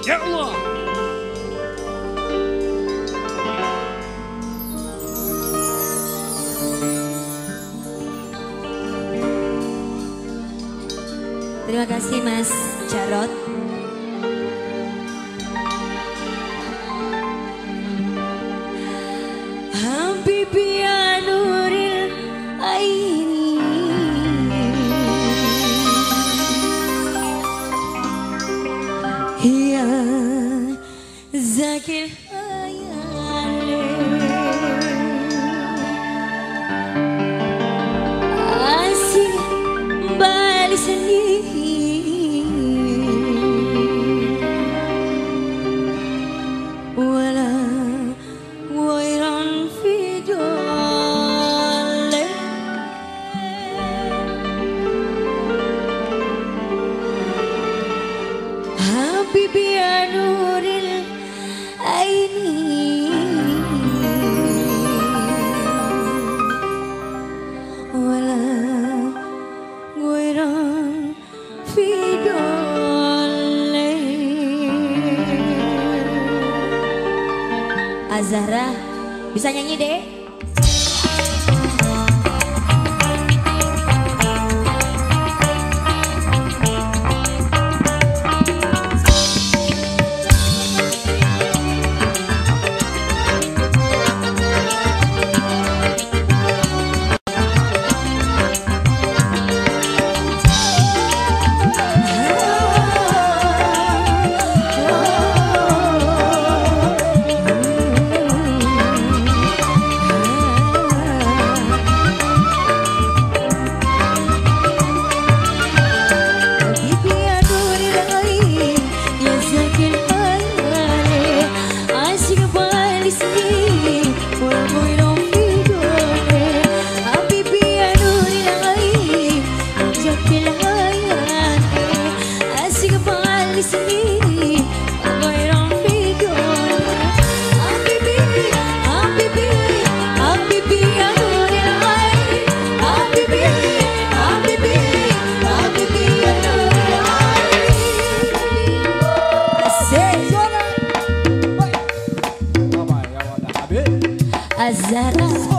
Ya Allah. Terima kasih Mas Jarot. Hampir I can't. Zahra Bisa nyanyi deh Zarra